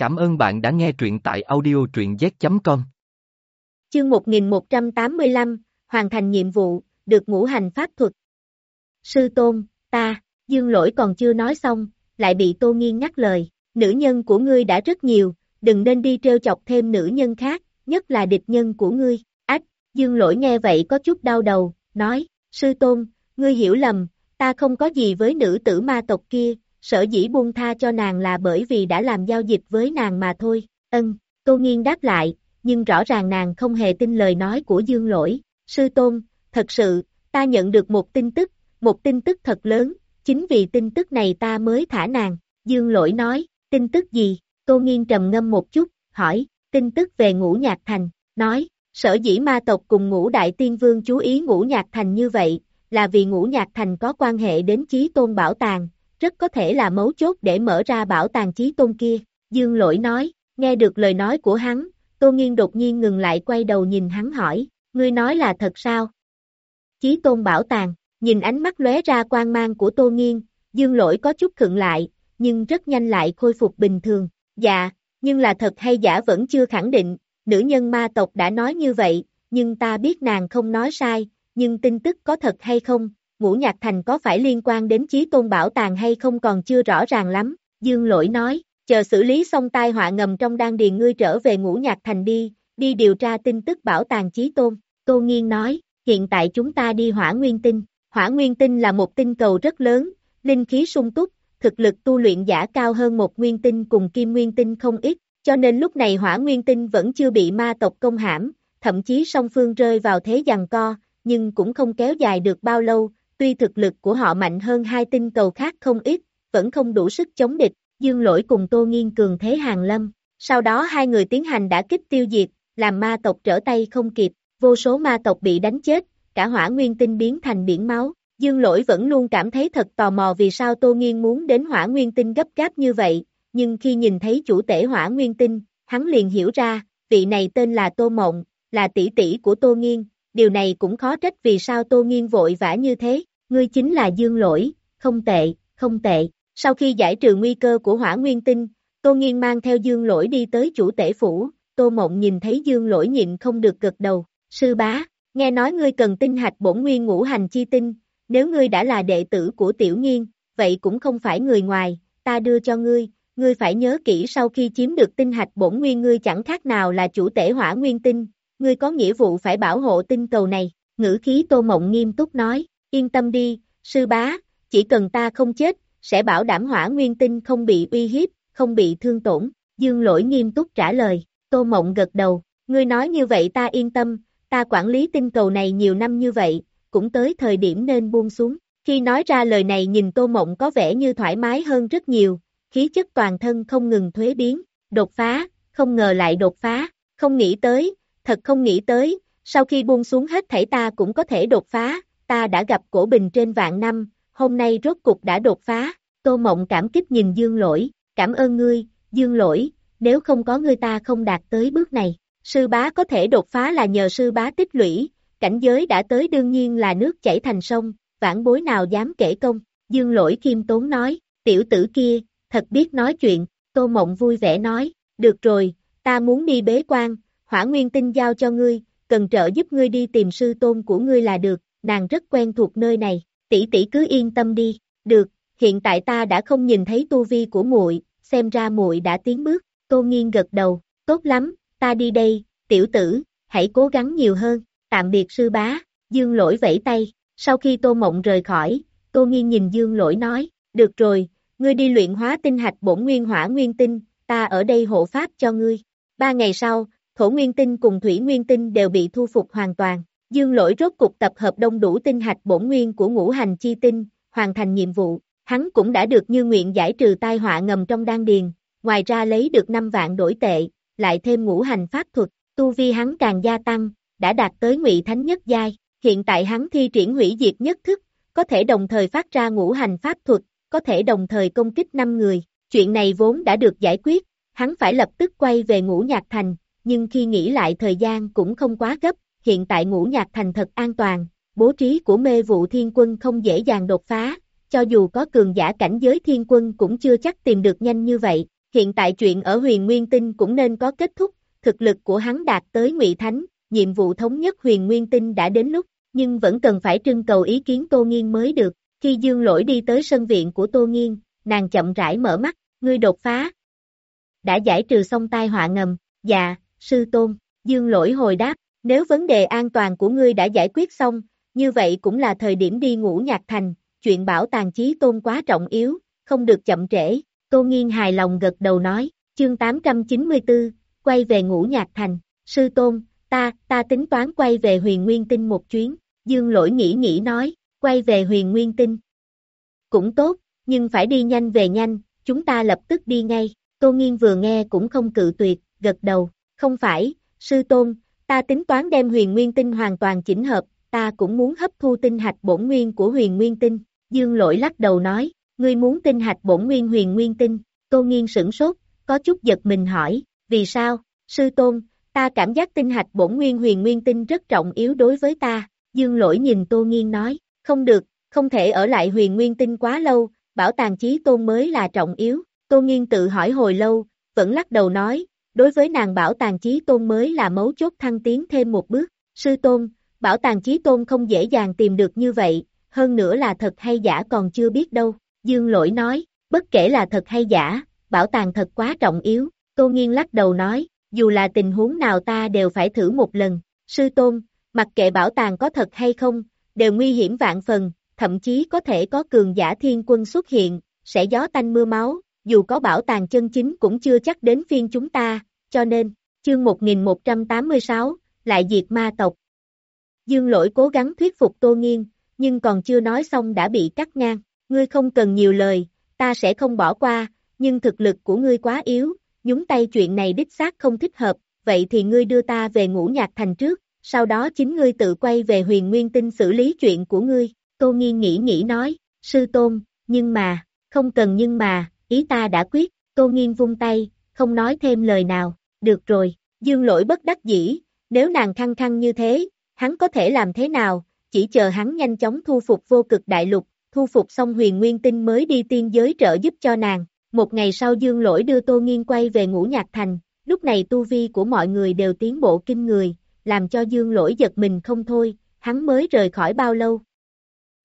Cảm ơn bạn đã nghe truyện tại audio truyện z.com. Chương 1185, hoàn thành nhiệm vụ, được ngũ hành pháp thuật. Sư Tôn, ta, dương lỗi còn chưa nói xong, lại bị Tô Nghiên ngắt lời, nữ nhân của ngươi đã rất nhiều, đừng nên đi trêu chọc thêm nữ nhân khác, nhất là địch nhân của ngươi. Ách, dương lỗi nghe vậy có chút đau đầu, nói, Sư Tôn, ngươi hiểu lầm, ta không có gì với nữ tử ma tộc kia, sở dĩ buông tha cho nàng là bởi vì đã làm giao dịch với nàng mà thôi, ân, Tô Nghiên đáp lại, nhưng rõ ràng nàng không hề tin lời nói của Dương Lỗi, sư tôn, thật sự, ta nhận được một tin tức, một tin tức thật lớn, chính vì tin tức này ta mới thả nàng, Dương Lỗi nói, tin tức gì, Tô Nghiên trầm ngâm một chút, hỏi, tin tức về ngũ nhạc thành, nói, sở dĩ ma tộc cùng ngũ đại tiên vương chú ý ngũ nhạc thành như vậy, là vì ngũ nhạc thành có quan hệ đến chí tôn bảo tàng, rất có thể là mấu chốt để mở ra bảo tàng chí tôn kia. Dương lỗi nói, nghe được lời nói của hắn, Tô Nghiên đột nhiên ngừng lại quay đầu nhìn hắn hỏi, ngươi nói là thật sao? Chí tôn bảo tàng, nhìn ánh mắt lóe ra quan mang của Tô Nghiên, Dương lỗi có chút khựng lại, nhưng rất nhanh lại khôi phục bình thường. Dạ, nhưng là thật hay giả vẫn chưa khẳng định, nữ nhân ma tộc đã nói như vậy, nhưng ta biết nàng không nói sai, nhưng tin tức có thật hay không, ngũ nhạc thành có phải liên quan đến chí tôn bảo tàng hay không còn chưa rõ ràng lắm, dương lỗi nói, chờ xử lý xong tai họa ngầm trong đan điền ngươi trở về ngũ nhạc thành đi, đi điều tra tin tức bảo tàng chí tôn, Tô Nghiên nói, hiện tại chúng ta đi hỏa nguyên tinh, hỏa nguyên tinh là một tinh cầu rất lớn, linh khí sung túc, thực lực tu luyện giả cao hơn một nguyên tinh cùng kim nguyên tinh không ít, cho nên lúc này hỏa nguyên tinh vẫn chưa bị ma tộc công hãm, thậm chí song phương rơi vào thế giằng co, nhưng cũng không kéo dài được bao lâu, tuy thực lực của họ mạnh hơn hai tinh cầu khác không ít, vẫn không đủ sức chống địch, dương lỗi cùng Tô Nghiên cường thế hàng lâm. Sau đó hai người tiến hành đã kích tiêu diệt, làm ma tộc trở tay không kịp, vô số ma tộc bị đánh chết, cả hỏa nguyên tinh biến thành biển máu. Dương lỗi vẫn luôn cảm thấy thật tò mò vì sao Tô Nghiên muốn đến hỏa nguyên tinh gấp gáp như vậy, nhưng khi nhìn thấy chủ tể hỏa nguyên tinh, hắn liền hiểu ra, vị này tên là Tô Mộng, là tỷ tỷ của Tô Nghiên, điều này cũng khó trách vì sao Tô Nghiên vội vã như thế, ngươi chính là Dương Lỗi, không tệ, không tệ. Sau khi giải trừ nguy cơ của hỏa nguyên tinh, Tô Nghiên mang theo Dương Lỗi đi tới chủ tể phủ, Tô Mộng nhìn thấy Dương Lỗi nhịn không được gật đầu, sư bá, nghe nói ngươi cần tinh hạch bổn nguyên ngũ hành chi tinh, nếu ngươi đã là đệ tử của Tiểu Nghiên, vậy cũng không phải người ngoài, ta đưa cho ngươi, ngươi phải nhớ kỹ sau khi chiếm được tinh hạch bổn nguyên ngươi chẳng khác nào là chủ tể hỏa nguyên tinh, ngươi có nghĩa vụ phải bảo hộ tinh cầu này, ngữ khí Tô Mộng nghiêm túc nói, yên tâm đi, sư bá, chỉ cần ta không chết, sẽ bảo đảm hỏa nguyên tinh không bị uy hiếp, không bị thương tổn, dương lỗi nghiêm túc trả lời, Tô Mộng gật đầu, ngươi nói như vậy ta yên tâm, ta quản lý tinh cầu này nhiều năm như vậy, cũng tới thời điểm nên buông xuống, khi nói ra lời này nhìn Tô Mộng có vẻ như thoải mái hơn rất nhiều, khí chất toàn thân không ngừng thuế biến, đột phá, không ngờ lại đột phá, không nghĩ tới, thật không nghĩ tới, sau khi buông xuống hết thảy ta cũng có thể đột phá, ta đã gặp cổ bình trên vạn năm, hôm nay rốt cục đã đột phá, tô mộng cảm kích nhìn dương lỗi, cảm ơn ngươi, dương lỗi, nếu không có ngươi ta không đạt tới bước này, sư bá có thể đột phá là nhờ sư bá tích lũy, cảnh giới đã tới đương nhiên là nước chảy thành sông, vãn bối nào dám kể công, dương lỗi khiêm tốn nói, tiểu tử kia, thật biết nói chuyện, tô mộng vui vẻ nói, được rồi, ta muốn đi bế quan, hỏa nguyên tinh giao cho ngươi, cần trợ giúp ngươi đi tìm sư tôn của ngươi là được, nàng rất quen thuộc nơi này, tỷ tỷ cứ yên tâm đi, được, hiện tại ta đã không nhìn thấy tu vi của muội, xem ra muội đã tiến bước, Tô Nghiên gật đầu, tốt lắm, ta đi đây, tiểu tử, hãy cố gắng nhiều hơn, tạm biệt sư bá, Dương Lỗi vẫy tay, sau khi Tô Mộng rời khỏi, Tô Nghiên nhìn Dương Lỗi nói, được rồi, ngươi đi luyện hóa tinh hạch bổn nguyên hỏa nguyên tinh, ta ở đây hộ pháp cho ngươi. Ba ngày sau, thổ nguyên tinh cùng thủy nguyên tinh đều bị thu phục hoàn toàn. Dương lỗi rốt cục tập hợp đông đủ tinh hạch bổn nguyên của ngũ hành chi tinh, hoàn thành nhiệm vụ, hắn cũng đã được như nguyện giải trừ tai họa ngầm trong đan điền, ngoài ra lấy được 5 vạn đổi tệ, lại thêm ngũ hành pháp thuật, tu vi hắn càng gia tăng, đã đạt tới ngụy thánh nhất giai, hiện tại hắn thi triển hủy diệt nhất thức, có thể đồng thời phát ra ngũ hành pháp thuật, có thể đồng thời công kích 5 người, chuyện này vốn đã được giải quyết, hắn phải lập tức quay về ngũ nhạc thành, nhưng khi nghĩ lại thời gian cũng không quá gấp, hiện tại ngũ nhạc thành thật an toàn, bố trí của mê vụ thiên quân không dễ dàng đột phá, cho dù có cường giả cảnh giới thiên quân cũng chưa chắc tìm được nhanh như vậy, hiện tại chuyện ở huyền Nguyên Tinh cũng nên có kết thúc, thực lực của hắn đạt tới Ngụy Thánh, nhiệm vụ thống nhất huyền Nguyên Tinh đã đến lúc, nhưng vẫn cần phải trưng cầu ý kiến Tô Nghiên mới được. Khi Dương Lỗi đi tới sân viện của Tô Nghiên, nàng chậm rãi mở mắt, ngươi đột phá. Đã giải trừ xong tai họa ngầm, dạ, sư tôn, Dương Lỗi hồi đáp, nếu vấn đề an toàn của ngươi đã giải quyết xong, như vậy cũng là thời điểm đi ngủ nhạc thành, chuyện bảo tàng chí tôn quá trọng yếu, không được chậm trễ. Tô Nghiên hài lòng gật đầu nói, chương 894, quay về ngũ nhạc thành, sư tôn, ta, ta tính toán quay về huyền nguyên tinh một chuyến, dương lỗi nghĩ nghĩ nói, quay về huyền nguyên tinh. Cũng tốt, nhưng phải đi nhanh về nhanh, chúng ta lập tức đi ngay, Tô Nghiên vừa nghe cũng không cự tuyệt, gật đầu, không phải, sư tôn, ta tính toán đem huyền nguyên tinh hoàn toàn chỉnh hợp, ta cũng muốn hấp thu tinh hạch bổn nguyên của huyền nguyên tinh, dương lỗi lắc đầu nói, ngươi muốn tinh hạch bổn nguyên huyền nguyên tinh, Tô Nghiên sửng sốt, có chút giật mình hỏi, vì sao, sư tôn, ta cảm giác tinh hạch bổn nguyên huyền nguyên tinh rất trọng yếu đối với ta, dương lỗi nhìn Tô Nghiên nói, không được, không thể ở lại huyền nguyên tinh quá lâu, bảo tàng chí tôn mới là trọng yếu, Tô Nghiên tự hỏi hồi lâu, vẫn lắc đầu nói, đối với nàng bảo tàng chí tôn mới là mấu chốt thăng tiến thêm một bước, sư tôn, bảo tàng chí tôn không dễ dàng tìm được như vậy, hơn nữa là thật hay giả còn chưa biết đâu, Dương lỗi nói, bất kể là thật hay giả, bảo tàng thật quá trọng yếu, Tô Nghiên lắc đầu nói, dù là tình huống nào ta đều phải thử một lần, sư tôn, mặc kệ bảo tàng có thật hay không, đều nguy hiểm vạn phần, thậm chí có thể có cường giả thiên quân xuất hiện, sẽ gió tanh mưa máu, dù có bảo tàng chân chính cũng chưa chắc đến phiên chúng ta, cho nên, chương 1186, lại diệt ma tộc. Dương lỗi cố gắng thuyết phục Tô Nghiên, nhưng còn chưa nói xong đã bị cắt ngang, ngươi không cần nhiều lời, ta sẽ không bỏ qua, nhưng thực lực của ngươi quá yếu, nhúng tay chuyện này đích xác không thích hợp, vậy thì ngươi đưa ta về ngũ nhạc thành trước, sau đó chính ngươi tự quay về huyền nguyên tinh xử lý chuyện của ngươi, Tô Nghiên nghĩ nghĩ nói, sư tôn, nhưng mà, không cần nhưng mà, ý ta đã quyết, Tô Nghiên vung tay, không nói thêm lời nào, được rồi, dương lỗi bất đắc dĩ, nếu nàng khăng khăng như thế, hắn có thể làm thế nào, chỉ chờ hắn nhanh chóng thu phục vô cực đại lục, thu phục xong huyền nguyên tinh mới đi tiên giới trợ giúp cho nàng. Một ngày sau dương lỗi đưa Tô Nghiên quay về ngũ nhạc thành, lúc này tu vi của mọi người đều tiến bộ kinh người, làm cho dương lỗi giật mình không thôi, hắn mới rời khỏi bao lâu.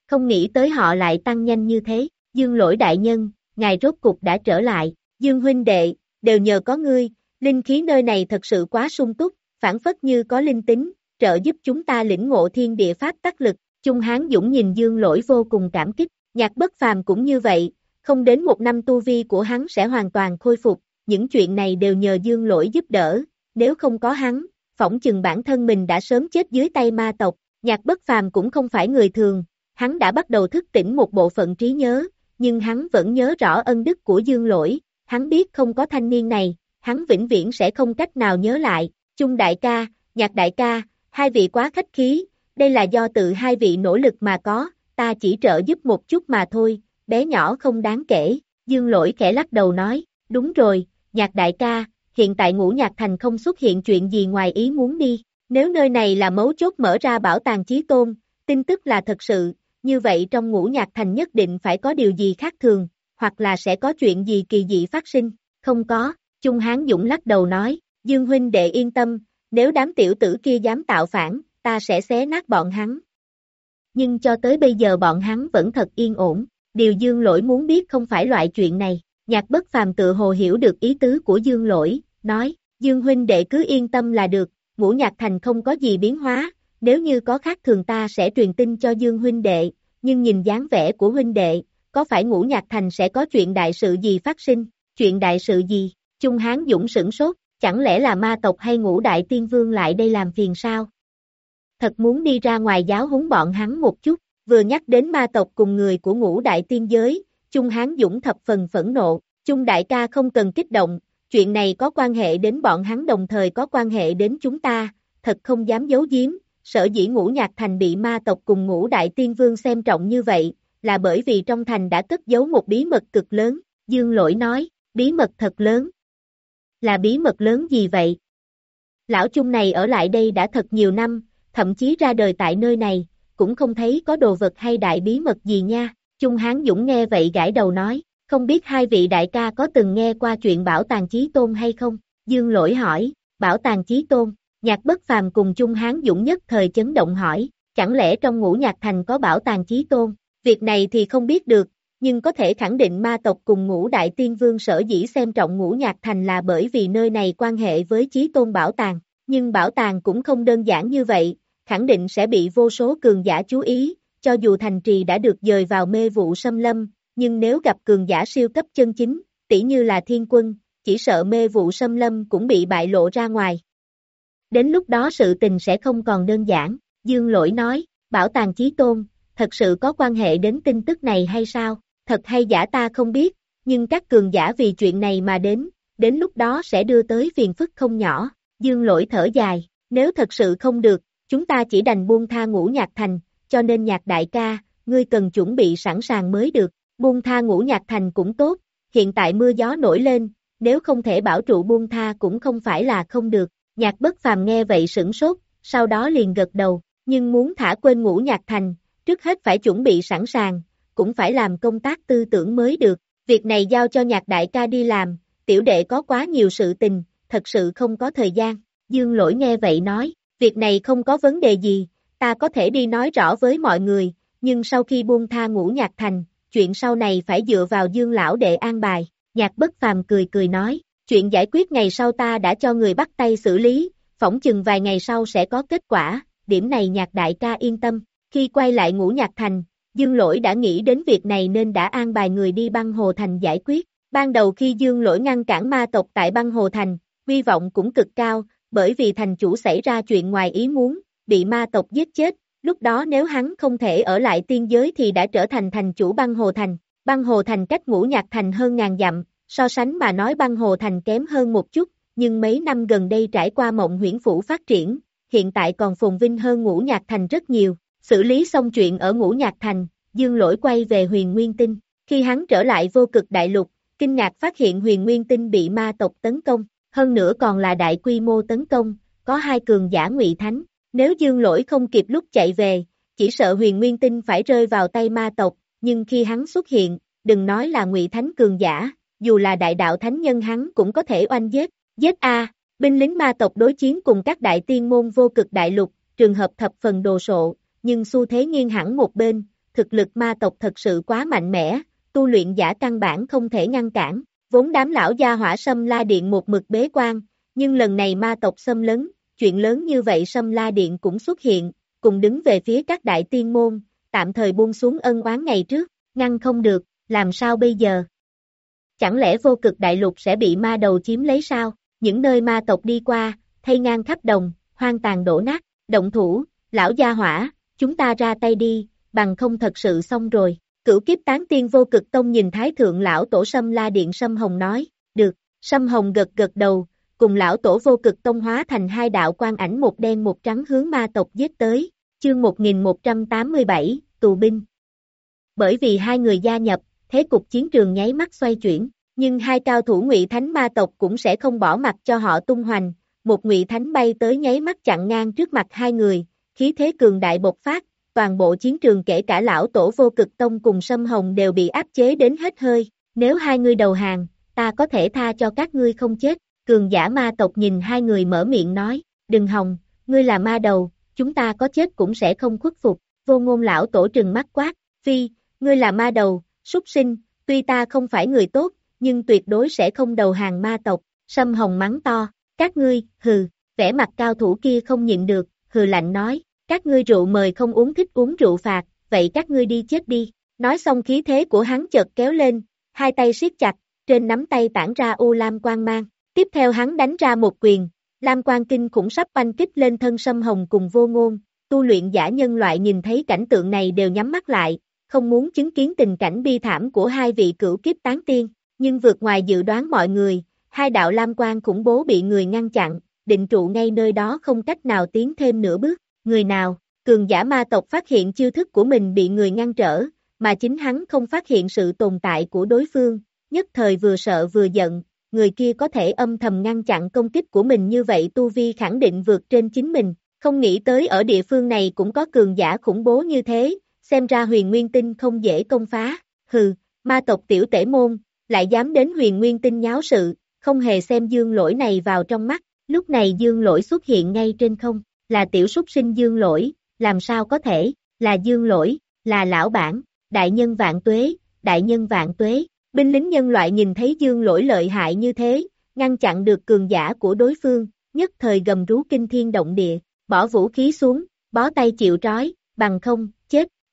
Không nghĩ tới họ lại tăng nhanh như thế, dương lỗi đại nhân, ngài rốt cục đã trở lại, dương huynh đệ, đều nhờ có ngươi, linh khí nơi này thật sự quá sung túc, phản phất như có linh tính, trợ giúp chúng ta lĩnh ngộ thiên địa pháp tác lực, Trung Hán Dũng nhìn Dương Lỗi vô cùng cảm kích, nhạc bất phàm cũng như vậy, không đến một năm tu vi của hắn sẽ hoàn toàn khôi phục, những chuyện này đều nhờ Dương Lỗi giúp đỡ, nếu không có hắn, phỏng chừng bản thân mình đã sớm chết dưới tay ma tộc, nhạc bất phàm cũng không phải người thường, hắn đã bắt đầu thức tỉnh một bộ phận trí nhớ, nhưng hắn vẫn nhớ rõ ân đức của Dương Lỗi, hắn biết không có thanh niên này, hắn vĩnh viễn sẽ không cách nào nhớ lại, Chung đại ca, nhạc đại ca, hai vị quá khách khí, đây là do tự hai vị nỗ lực mà có, ta chỉ trợ giúp một chút mà thôi, bé nhỏ không đáng kể, dương lỗi khẽ lắc đầu nói, đúng rồi, nhạc đại ca, hiện tại ngũ nhạc thành không xuất hiện chuyện gì ngoài ý muốn đi, nếu nơi này là mấu chốt mở ra bảo tàng trí tôn, tin tức là thật sự, như vậy trong ngũ nhạc thành nhất định phải có điều gì khác thường, hoặc là sẽ có chuyện gì kỳ dị phát sinh, không có, Trung Hán Dũng lắc đầu nói, Dương Huynh đệ yên tâm, nếu đám tiểu tử kia dám tạo phản, ta sẽ xé nát bọn hắn. Nhưng cho tới bây giờ bọn hắn vẫn thật yên ổn, điều dương lỗi muốn biết không phải loại chuyện này, nhạc bất phàm tự hồ hiểu được ý tứ của dương lỗi, nói, dương huynh đệ cứ yên tâm là được, ngũ nhạc thành không có gì biến hóa, nếu như có khác thường ta sẽ truyền tin cho dương huynh đệ, nhưng nhìn dáng vẻ của huynh đệ, có phải ngũ nhạc thành sẽ có chuyện đại sự gì phát sinh, chuyện đại sự gì, Trung Hán Dũng sửng sốt, chẳng lẽ là ma tộc hay ngũ đại tiên vương lại đây làm phiền sao? thật muốn đi ra ngoài giáo huấn bọn hắn một chút, vừa nhắc đến ma tộc cùng người của ngũ đại tiên giới, Trung Hán Dũng thập phần phẫn nộ, Trung đại ca không cần kích động, chuyện này có quan hệ đến bọn hắn đồng thời có quan hệ đến chúng ta, thật không dám giấu giếm, sở dĩ ngũ nhạc thành bị ma tộc cùng ngũ đại tiên vương xem trọng như vậy, là bởi vì trong thành đã cất giấu một bí mật cực lớn, Dương Lỗi nói, bí mật thật lớn. Là bí mật lớn gì vậy? Lão Trung này ở lại đây đã thật nhiều năm, thậm chí ra đời tại nơi này, cũng không thấy có đồ vật hay đại bí mật gì nha. Trung Hán Dũng nghe vậy gãi đầu nói, Không biết hai vị đại ca có từng nghe qua chuyện bảo tàng chí tôn hay không? Dương lỗi hỏi, bảo tàng chí tôn, nhạc bất phàm cùng chung hán dũng nhất thời chấn động hỏi, chẳng lẽ trong ngũ nhạc thành có bảo tàng chí tôn? Việc này thì không biết được, nhưng có thể khẳng định ma tộc cùng ngũ đại tiên vương sở dĩ xem trọng ngũ nhạc thành là bởi vì nơi này quan hệ với chí tôn bảo tàng. Nhưng bảo tàng cũng không đơn giản như vậy, khẳng định sẽ bị vô số cường giả chú ý, cho dù thành trì đã được dời vào mê vụ xâm lâm, nhưng nếu gặp cường giả siêu cấp chân chính, tỷ như là thiên quân, chỉ sợ mê vụ xâm lâm cũng bị bại lộ ra ngoài. Đến lúc đó sự tình sẽ không còn đơn giản, Dương Lỗi nói, bảo tàng chí tôn, thật sự có quan hệ đến tin tức này hay sao, thật hay giả ta không biết, nhưng các cường giả vì chuyện này mà đến, đến lúc đó sẽ đưa tới phiền phức không nhỏ, Dương Lỗi thở dài, nếu thật sự không được, chúng ta chỉ đành buông tha ngũ nhạc thành, cho nên nhạc đại ca, ngươi cần chuẩn bị sẵn sàng mới được, buông tha ngũ nhạc thành cũng tốt, hiện tại mưa gió nổi lên, nếu không thể bảo trụ buông tha cũng không phải là không được, nhạc bất phàm nghe vậy sửng sốt, sau đó liền gật đầu, nhưng muốn thả quên ngũ nhạc thành, trước hết phải chuẩn bị sẵn sàng, cũng phải làm công tác tư tưởng mới được, việc này giao cho nhạc đại ca đi làm, tiểu đệ có quá nhiều sự tình, thật sự không có thời gian, dương lỗi nghe vậy nói, việc này không có vấn đề gì, ta có thể đi nói rõ với mọi người, nhưng sau khi buông tha ngũ nhạc thành, chuyện sau này phải dựa vào dương lão đệ an bài, nhạc bất phàm cười cười nói, chuyện giải quyết ngày sau ta đã cho người bắt tay xử lý, phỏng chừng vài ngày sau sẽ có kết quả, điểm này nhạc đại ca yên tâm, khi quay lại ngũ nhạc thành, Dương Lỗi đã nghĩ đến việc này nên đã an bài người đi băng hồ thành giải quyết. Ban đầu khi Dương Lỗi ngăn cản ma tộc tại băng hồ thành, hy vọng cũng cực cao, bởi vì thành chủ xảy ra chuyện ngoài ý muốn, bị ma tộc giết chết, lúc đó nếu hắn không thể ở lại tiên giới thì đã trở thành thành chủ băng hồ thành. Băng hồ thành cách ngũ nhạc thành hơn ngàn dặm, so sánh mà nói băng hồ thành kém hơn một chút, nhưng mấy năm gần đây trải qua mộng huyễn phủ phát triển, hiện tại còn phồn vinh hơn ngũ nhạc thành rất nhiều. Xử lý xong chuyện ở ngũ nhạc thành, dương lỗi quay về huyền nguyên tinh. Khi hắn trở lại vô cực đại lục, kinh ngạc phát hiện huyền nguyên tinh bị ma tộc tấn công, hơn nữa còn là đại quy mô tấn công, có hai cường giả ngụy thánh. Nếu dương lỗi không kịp lúc chạy về, chỉ sợ huyền nguyên tinh phải rơi vào tay ma tộc, nhưng khi hắn xuất hiện, đừng nói là ngụy thánh cường giả, dù là đại đạo thánh nhân hắn cũng có thể oanh giết. Giết A, binh lính ma tộc đối chiến cùng các đại tiên môn vô cực đại lục, trường hợp thập phần đồ sộ, nhưng xu thế nghiêng hẳn một bên, thực lực ma tộc thật sự quá mạnh mẽ, tu luyện giả căn bản không thể ngăn cản, vốn đám lão gia hỏa sâm la điện một mực bế quan, nhưng lần này ma tộc xâm lấn, chuyện lớn như vậy sâm la điện cũng xuất hiện, cùng đứng về phía các đại tiên môn, tạm thời buông xuống ân oán ngày trước, ngăn không được, làm sao bây giờ? Chẳng lẽ vô cực đại lục sẽ bị ma đầu chiếm lấy sao? Những nơi ma tộc đi qua, thay ngang khắp đồng, hoang tàn đổ nát, động thủ, lão gia hỏa, chúng ta ra tay đi, bằng không thật sự xong rồi. Cửu kiếp tán tiên vô cực tông nhìn thái thượng lão tổ sâm la điện sâm hồng nói, được, sâm hồng gật gật đầu, cùng lão tổ vô cực tông hóa thành hai đạo quan ảnh một đen một trắng hướng ma tộc giết tới, chương 1187, tù binh. Bởi vì hai người gia nhập, thế cục chiến trường nháy mắt xoay chuyển, nhưng hai cao thủ ngụy thánh ma tộc cũng sẽ không bỏ mặt cho họ tung hoành, một ngụy thánh bay tới nháy mắt chặn ngang trước mặt hai người, khí thế cường đại bộc phát, toàn bộ chiến trường kể cả lão tổ vô cực tông cùng sâm hồng đều bị áp chế đến hết hơi, nếu hai người đầu hàng, ta có thể tha cho các ngươi không chết, cường giả ma tộc nhìn hai người mở miệng nói, đừng hồng, ngươi là ma đầu, chúng ta có chết cũng sẽ không khuất phục, vô ngôn lão tổ trừng mắt quát, phi, ngươi là ma đầu, súc sinh, tuy ta không phải người tốt, nhưng tuyệt đối sẽ không đầu hàng ma tộc, sâm hồng mắng to, các ngươi, hừ, vẻ mặt cao thủ kia không nhịn được, hừ lạnh nói, các ngươi rượu mời không uống thích uống rượu phạt, vậy các ngươi đi chết đi. Nói xong khí thế của hắn chợt kéo lên, hai tay siết chặt, trên nắm tay tản ra u lam quang mang. Tiếp theo hắn đánh ra một quyền, lam quang kinh cũng sắp oanh kích lên thân sâm hồng cùng vô ngôn. Tu luyện giả nhân loại nhìn thấy cảnh tượng này đều nhắm mắt lại, không muốn chứng kiến tình cảnh bi thảm của hai vị cửu kiếp tán tiên, nhưng vượt ngoài dự đoán mọi người, hai đạo lam quang khủng bố bị người ngăn chặn, định trụ ngay nơi đó không cách nào tiến thêm nửa bước. Người nào, cường giả ma tộc phát hiện chiêu thức của mình bị người ngăn trở, mà chính hắn không phát hiện sự tồn tại của đối phương, nhất thời vừa sợ vừa giận, người kia có thể âm thầm ngăn chặn công kích của mình như vậy Tu Vi khẳng định vượt trên chính mình, không nghĩ tới ở địa phương này cũng có cường giả khủng bố như thế, xem ra huyền nguyên tinh không dễ công phá, hừ, ma tộc tiểu tể môn, lại dám đến huyền nguyên tinh nháo sự, không hề xem dương lỗi này vào trong mắt, lúc này dương lỗi xuất hiện ngay trên không, là tiểu súc sinh dương lỗi, làm sao có thể, là dương lỗi, là lão bản, đại nhân vạn tuế, đại nhân vạn tuế, binh lính nhân loại nhìn thấy dương lỗi lợi hại như thế, ngăn chặn được cường giả của đối phương, nhất thời gầm rú kinh thiên động địa, bỏ vũ khí xuống, bó tay chịu trói, bằng không,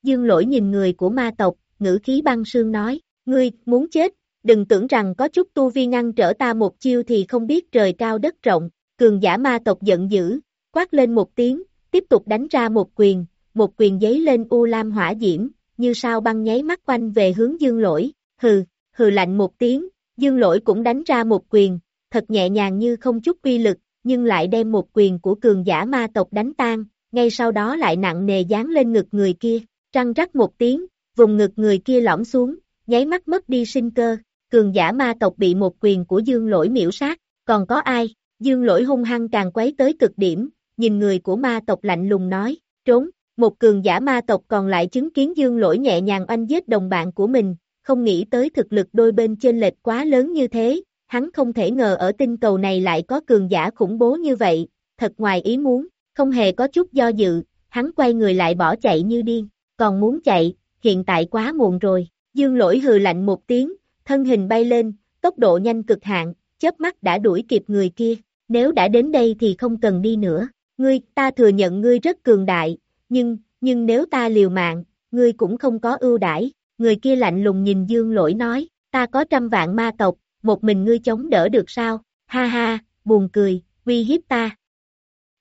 dương lỗi nhìn người của ma tộc, ngữ khí băng sương nói, ngươi, muốn chết, đừng tưởng rằng có chút tu vi ngăn trở ta một chiêu thì không biết trời cao đất rộng, cường giả ma tộc giận dữ, quát lên một tiếng, tiếp tục đánh ra một quyền, một quyền giấy lên u lam hỏa diễm, như sao băng nháy mắt quanh về hướng dương lỗi, hừ, hừ lạnh một tiếng, dương lỗi cũng đánh ra một quyền, thật nhẹ nhàng như không chút uy lực, nhưng lại đem một quyền của cường giả ma tộc đánh tan, ngay sau đó lại nặng nề dán lên ngực người kia, trăng rắc một tiếng, vùng ngực người kia lõm xuống, nháy mắt mất đi sinh cơ, cường giả ma tộc bị một quyền của dương lỗi miễu sát, còn có ai, dương lỗi hung hăng càng quấy tới cực điểm, nhìn người của ma tộc lạnh lùng nói, trốn, một cường giả ma tộc còn lại chứng kiến dương lỗi nhẹ nhàng oanh giết đồng bạn của mình, không nghĩ tới thực lực đôi bên trên lệch quá lớn như thế, hắn không thể ngờ ở tinh cầu này lại có cường giả khủng bố như vậy, thật ngoài ý muốn, không hề có chút do dự, hắn quay người lại bỏ chạy như điên, còn muốn chạy, hiện tại quá muộn rồi, dương lỗi hừ lạnh một tiếng, thân hình bay lên, tốc độ nhanh cực hạn, chớp mắt đã đuổi kịp người kia, nếu đã đến đây thì không cần đi nữa, ngươi, ta thừa nhận ngươi rất cường đại, nhưng, nhưng nếu ta liều mạng, ngươi cũng không có ưu đãi, người kia lạnh lùng nhìn dương lỗi nói, ta có trăm vạn ma tộc, một mình ngươi chống đỡ được sao, ha ha, buồn cười, uy hiếp ta.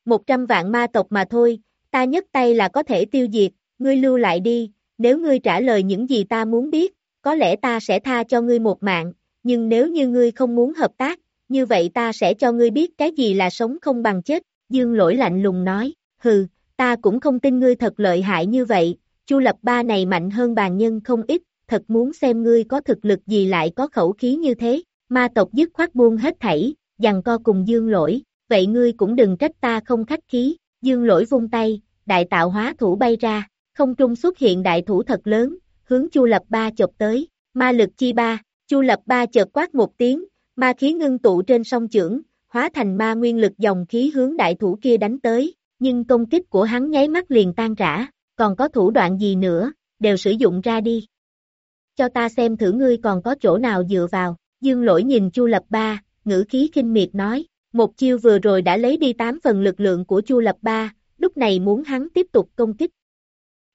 Một trăm vạn ma tộc mà thôi, ta nhấc tay là có thể tiêu diệt, ngươi lưu lại đi, nếu ngươi trả lời những gì ta muốn biết, có lẽ ta sẽ tha cho ngươi một mạng, nhưng nếu như ngươi không muốn hợp tác, như vậy ta sẽ cho ngươi biết cái gì là sống không bằng chết, dương lỗi lạnh lùng nói, hừ, ta cũng không tin ngươi thật lợi hại như vậy, Chu Lập Ba này mạnh hơn bàn nhân không ít, thật muốn xem ngươi có thực lực gì lại có khẩu khí như thế, ma tộc dứt khoát buông hết thảy, dằn co cùng dương lỗi, vậy ngươi cũng đừng trách ta không khách khí, dương lỗi vung tay, đại tạo hóa thủ bay ra, không trung xuất hiện đại thủ thật lớn, hướng Chu Lập Ba chộp tới, ma lực chi ba, Chu Lập Ba chợt quát một tiếng, ma khí ngưng tụ trên sông trưởng, hóa thành ma nguyên lực dòng khí hướng đại thủ kia đánh tới, nhưng công kích của hắn nháy mắt liền tan rã, còn có thủ đoạn gì nữa, đều sử dụng ra đi. Cho ta xem thử ngươi còn có chỗ nào dựa vào, dương lỗi nhìn Chu Lập Ba, ngữ khí kinh miệt nói, một chiêu vừa rồi đã lấy đi 8 phần lực lượng của Chu Lập Ba, lúc này muốn hắn tiếp tục công kích.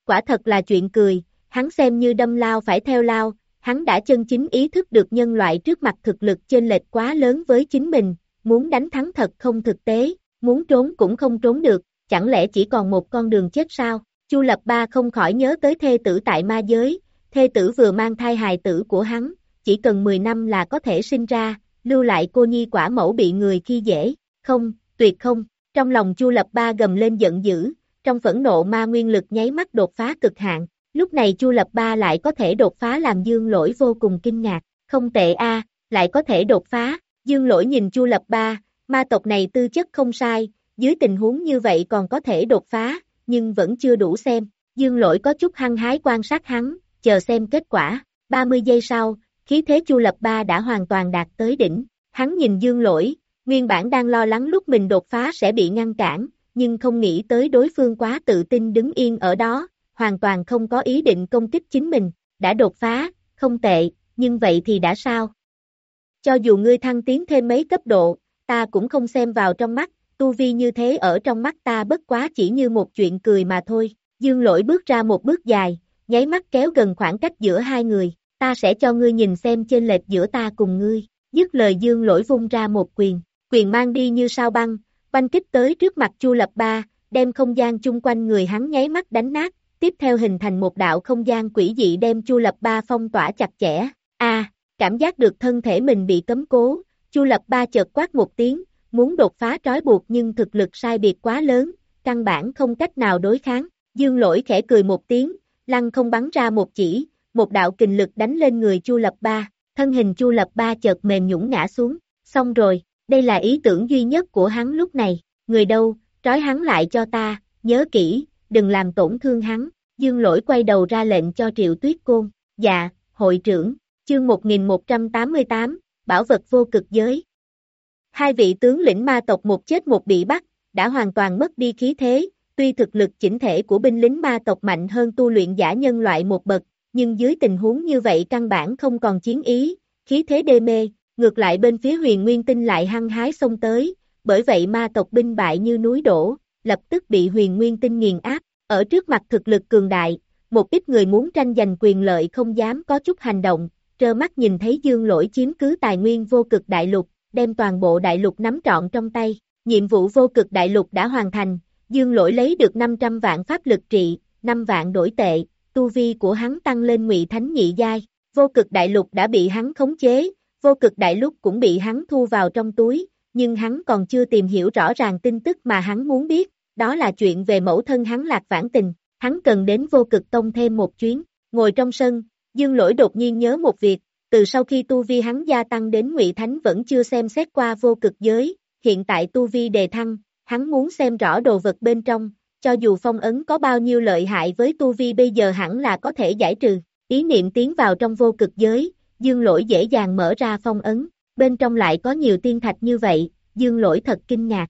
Quả thật là chuyện cười, hắn xem như đâm lao phải theo lao, hắn đã chân chính ý thức được nhân loại trước mặt thực lực chênh lệch quá lớn với chính mình, muốn đánh thắng thật không thực tế, muốn trốn cũng không trốn được, chẳng lẽ chỉ còn một con đường chết sao? Chu Lập Ba không khỏi nhớ tới thê tử tại ma giới, thê tử vừa mang thai hài tử của hắn, chỉ cần 10 năm là có thể sinh ra, lưu lại cô nhi quả mẫu bị người khi dễ, không, tuyệt không, trong lòng Chu Lập Ba gầm lên giận dữ, trong phẫn nộ ma nguyên lực nháy mắt đột phá cực hạn, lúc này Chu Lập Ba lại có thể đột phá làm dương lỗi vô cùng kinh ngạc, không tệ a, lại có thể đột phá, dương lỗi nhìn Chu Lập Ba, ma tộc này tư chất không sai, dưới tình huống như vậy còn có thể đột phá, nhưng vẫn chưa đủ xem, dương lỗi có chút hăng hái quan sát hắn, chờ xem kết quả, 30 giây sau, khí thế Chu Lập Ba đã hoàn toàn đạt tới đỉnh, hắn nhìn dương lỗi, nguyên bản đang lo lắng lúc mình đột phá sẽ bị ngăn cản, nhưng không nghĩ tới đối phương quá tự tin đứng yên ở đó, hoàn toàn không có ý định công kích chính mình, đã đột phá, không tệ, nhưng vậy thì đã sao? Cho dù ngươi thăng tiến thêm mấy cấp độ, ta cũng không xem vào trong mắt, tu vi như thế ở trong mắt ta bất quá chỉ như một chuyện cười mà thôi. Dương lỗi bước ra một bước dài, nháy mắt kéo gần khoảng cách giữa hai người, ta sẽ cho ngươi nhìn xem trên lệch giữa ta cùng ngươi. Dứt lời dương lỗi vung ra một quyền, quyền mang đi như sao băng, Oanh kích tới trước mặt Chu Lập Ba, đem không gian chung quanh người hắn nháy mắt đánh nát, tiếp theo hình thành một đạo không gian quỷ dị đem Chu Lập Ba phong tỏa chặt chẽ. A, cảm giác được thân thể mình bị cấm cố, Chu Lập Ba chợt quát một tiếng, muốn đột phá trói buộc nhưng thực lực sai biệt quá lớn, căn bản không cách nào đối kháng. Dương lỗi khẽ cười một tiếng, lăng không bắn ra một chỉ, một đạo kình lực đánh lên người Chu Lập Ba, thân hình Chu Lập Ba chợt mềm nhũng ngã xuống, xong rồi, đây là ý tưởng duy nhất của hắn lúc này, người đâu, trói hắn lại cho ta, nhớ kỹ, đừng làm tổn thương hắn, dương lỗi quay đầu ra lệnh cho triệu tuyết côn, dạ, hội trưởng, Chương 1188, Bảo vật vô cực giới. Hai vị tướng lĩnh ma tộc một chết một bị bắt, đã hoàn toàn mất đi khí thế, tuy thực lực chỉnh thể của binh lính ma tộc mạnh hơn tu luyện giả nhân loại một bậc, nhưng dưới tình huống như vậy căn bản không còn chiến ý, khí thế đê mê, ngược lại bên phía huyền nguyên tinh lại hăng hái xông tới, bởi vậy ma tộc binh bại như núi đổ, lập tức bị huyền nguyên tinh nghiền áp, ở trước mặt thực lực cường đại, một ít người muốn tranh giành quyền lợi không dám có chút hành động, trơ mắt nhìn thấy dương lỗi chiếm cứ tài nguyên vô cực đại lục, đem toàn bộ đại lục nắm trọn trong tay, nhiệm vụ vô cực đại lục đã hoàn thành, dương lỗi lấy được 500 vạn pháp lực trị, 5 vạn đổi tệ, tu vi của hắn tăng lên ngụy thánh nhị giai, vô cực đại lục đã bị hắn khống chế, vô cực đại lúc cũng bị hắn thu vào trong túi, nhưng hắn còn chưa tìm hiểu rõ ràng tin tức mà hắn muốn biết, đó là chuyện về mẫu thân hắn lạc vãn tình, hắn cần đến vô cực tông thêm một chuyến, ngồi trong sân, dương lỗi đột nhiên nhớ một việc, từ sau khi tu vi hắn gia tăng đến ngụy thánh vẫn chưa xem xét qua vô cực giới, hiện tại tu vi đề thăng, hắn muốn xem rõ đồ vật bên trong, cho dù phong ấn có bao nhiêu lợi hại với tu vi bây giờ hẳn là có thể giải trừ, ý niệm tiến vào trong vô cực giới, dương lỗi dễ dàng mở ra phong ấn, bên trong lại có nhiều tiên thạch như vậy, dương lỗi thật kinh ngạc.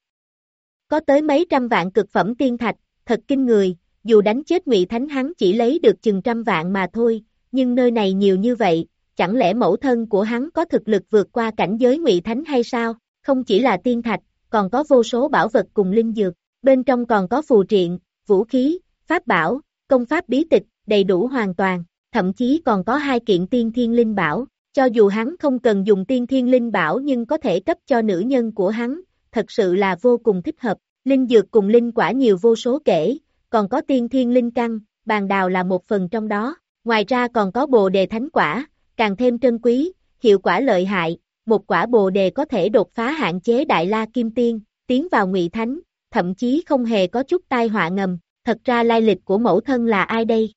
Có tới mấy trăm vạn cực phẩm tiên thạch, thật kinh người, dù đánh chết ngụy Thánh hắn chỉ lấy được chừng trăm vạn mà thôi, nhưng nơi này nhiều như vậy, chẳng lẽ mẫu thân của hắn có thực lực vượt qua cảnh giới ngụy Thánh hay sao? Không chỉ là tiên thạch, còn có vô số bảo vật cùng linh dược, bên trong còn có phù triện, vũ khí, pháp bảo, công pháp bí tịch, đầy đủ hoàn toàn, thậm chí còn có hai kiện tiên thiên linh bảo, cho dù hắn không cần dùng tiên thiên linh bảo nhưng có thể cấp cho nữ nhân của hắn, thật sự là vô cùng thích hợp, linh dược cùng linh quả nhiều vô số kể, còn có tiên thiên linh căn, bàn đào là một phần trong đó, ngoài ra còn có bồ đề thánh quả, càng thêm trân quý, hiệu quả lợi hại, một quả bồ đề có thể đột phá hạn chế đại la kim tiên, tiến vào ngụy thánh, thậm chí không hề có chút tai họa ngầm, thật ra lai lịch của mẫu thân là ai đây?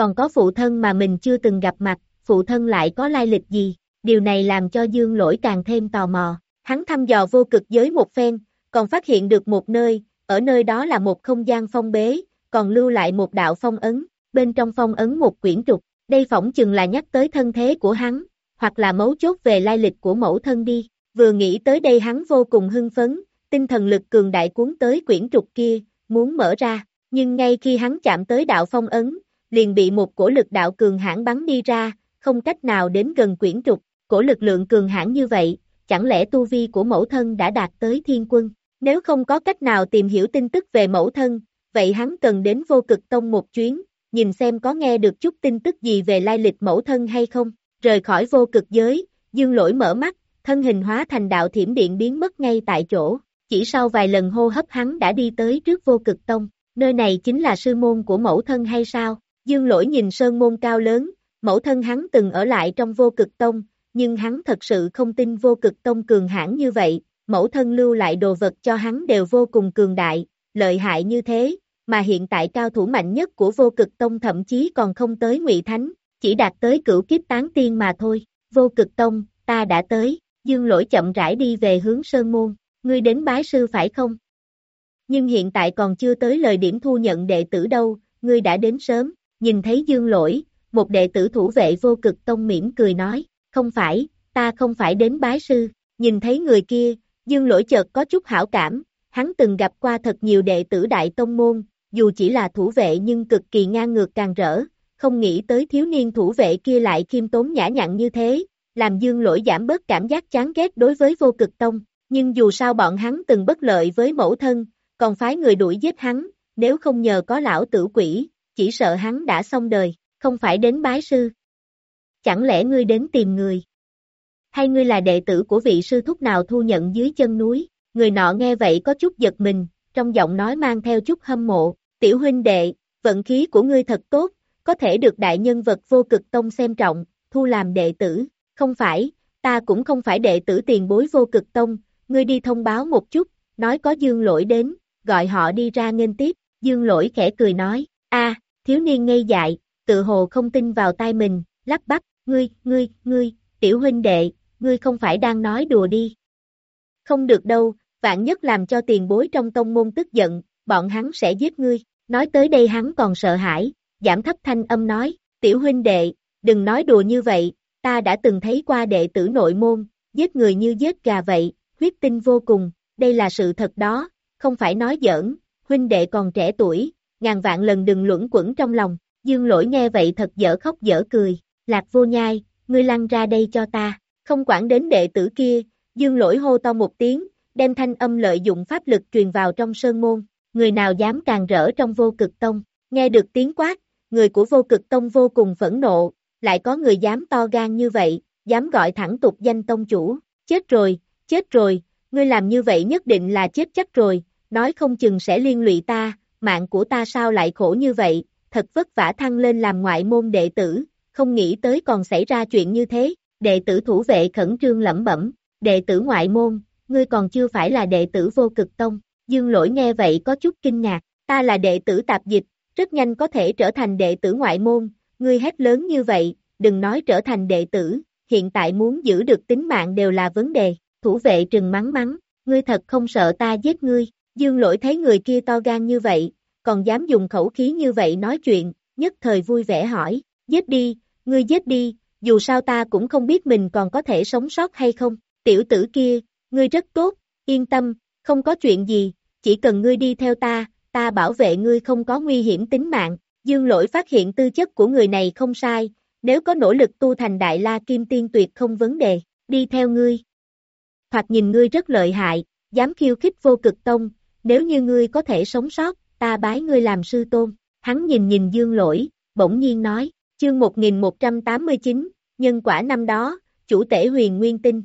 Còn có phụ thân mà mình chưa từng gặp mặt, phụ thân lại có lai lịch gì? Điều này làm cho Dương Lỗi càng thêm tò mò. Hắn thăm dò vô cực giới một phen, còn phát hiện được một nơi, ở nơi đó là một không gian phong bế, còn lưu lại một đạo phong ấn, bên trong phong ấn một quyển trục, đây phỏng chừng là nhắc tới thân thế của hắn, hoặc là mấu chốt về lai lịch của mẫu thân đi, vừa nghĩ tới đây hắn vô cùng hưng phấn, tinh thần lực cường đại cuốn tới quyển trục kia, muốn mở ra, nhưng ngay khi hắn chạm tới đạo phong ấn, liền bị một cổ lực đạo cường hãn bắn đi ra, không cách nào đến gần quyển trục, cổ lực lượng cường hãn như vậy, chẳng lẽ tu vi của mẫu thân đã đạt tới thiên quân, nếu không có cách nào tìm hiểu tin tức về mẫu thân, vậy hắn cần đến vô cực tông một chuyến, nhìn xem có nghe được chút tin tức gì về lai lịch mẫu thân hay không, rời khỏi vô cực giới, dương lỗi mở mắt, thân hình hóa thành đạo thiểm điện biến mất ngay tại chỗ, chỉ sau vài lần hô hấp hắn đã đi tới trước vô cực tông, nơi này chính là sư môn của mẫu thân hay sao, dương lỗi nhìn sơn môn cao lớn, mẫu thân hắn từng ở lại trong vô cực tông, nhưng hắn thật sự không tin vô cực tông cường hãn như vậy, mẫu thân lưu lại đồ vật cho hắn đều vô cùng cường đại, lợi hại như thế, mà hiện tại cao thủ mạnh nhất của vô cực tông thậm chí còn không tới ngụy thánh, chỉ đạt tới cửu kiếp tán tiên mà thôi, vô cực tông, ta đã tới, dương lỗi chậm rãi đi về hướng sơn môn, ngươi đến bái sư phải không? Nhưng hiện tại còn chưa tới lời điểm thu nhận đệ tử đâu, ngươi đã đến sớm, nhìn thấy dương lỗi, một đệ tử thủ vệ vô cực tông mỉm cười nói, không phải, ta không phải đến bái sư, nhìn thấy người kia, dương lỗi chợt có chút hảo cảm, hắn từng gặp qua thật nhiều đệ tử đại tông môn, dù chỉ là thủ vệ nhưng cực kỳ ngang ngược càng rỡ, không nghĩ tới thiếu niên thủ vệ kia lại khiêm tốn nhã nhặn như thế, làm dương lỗi giảm bớt cảm giác chán ghét đối với vô cực tông, nhưng dù sao bọn hắn từng bất lợi với mẫu thân, còn phái người đuổi giết hắn, nếu không nhờ có lão tử quỷ, chỉ sợ hắn đã xong đời, không phải đến bái sư. Chẳng lẽ ngươi đến tìm người? Hay ngươi là đệ tử của vị sư thúc nào thu nhận dưới chân núi? Người nọ nghe vậy có chút giật mình, trong giọng nói mang theo chút hâm mộ, tiểu huynh đệ, vận khí của ngươi thật tốt, có thể được đại nhân vật vô cực tông xem trọng, thu làm đệ tử, không phải, ta cũng không phải đệ tử tiền bối vô cực tông, ngươi đi thông báo một chút, nói có dương lỗi đến, gọi họ đi ra nghênh tiếp, dương lỗi khẽ cười nói, a thiếu niên ngây dại, tự hồ không tin vào tai mình, lắp bắp, ngươi, ngươi, ngươi, tiểu huynh đệ, ngươi không phải đang nói đùa đi. Không được đâu, vạn nhất làm cho tiền bối trong tông môn tức giận, bọn hắn sẽ giết ngươi, nói tới đây hắn còn sợ hãi, giảm thấp thanh âm nói, tiểu huynh đệ, đừng nói đùa như vậy, ta đã từng thấy qua đệ tử nội môn, giết người như giết gà vậy, huyết tinh vô cùng, đây là sự thật đó, không phải nói giỡn, huynh đệ còn trẻ tuổi, ngàn vạn lần đừng luẩn quẩn trong lòng, dương lỗi nghe vậy thật dở khóc dở cười, lạc vô nhai, ngươi lăn ra đây cho ta, không quản đến đệ tử kia, dương lỗi hô to một tiếng, đem thanh âm lợi dụng pháp lực truyền vào trong sơn môn, người nào dám càng rỡ trong vô cực tông, nghe được tiếng quát, người của vô cực tông vô cùng phẫn nộ, lại có người dám to gan như vậy, dám gọi thẳng tục danh tông chủ, chết rồi, chết rồi, ngươi làm như vậy nhất định là chết chắc rồi, nói không chừng sẽ liên lụy ta, mạng của ta sao lại khổ như vậy, thật vất vả thăng lên làm ngoại môn đệ tử, không nghĩ tới còn xảy ra chuyện như thế, đệ tử thủ vệ khẩn trương lẩm bẩm, đệ tử ngoại môn, ngươi còn chưa phải là đệ tử vô cực tông, dương lỗi nghe vậy có chút kinh ngạc, ta là đệ tử tạp dịch, rất nhanh có thể trở thành đệ tử ngoại môn, ngươi hét lớn như vậy, đừng nói trở thành đệ tử, hiện tại muốn giữ được tính mạng đều là vấn đề, thủ vệ trừng mắng mắng, ngươi thật không sợ ta giết ngươi, dương lỗi thấy người kia to gan như vậy, còn dám dùng khẩu khí như vậy nói chuyện, nhất thời vui vẻ hỏi, giết đi, ngươi giết đi, dù sao ta cũng không biết mình còn có thể sống sót hay không, tiểu tử kia, ngươi rất tốt, yên tâm, không có chuyện gì, chỉ cần ngươi đi theo ta, ta bảo vệ ngươi không có nguy hiểm tính mạng, dương lỗi phát hiện tư chất của người này không sai, nếu có nỗ lực tu thành đại la kim tiên tuyệt không vấn đề, đi theo ngươi. Thoạt nhìn ngươi rất lợi hại, dám khiêu khích vô cực tông, nếu như ngươi có thể sống sót, ta bái ngươi làm sư tôn. Hắn nhìn nhìn dương lỗi, bỗng nhiên nói, chương 1189, nhân quả năm đó, chủ tể huyền nguyên tinh.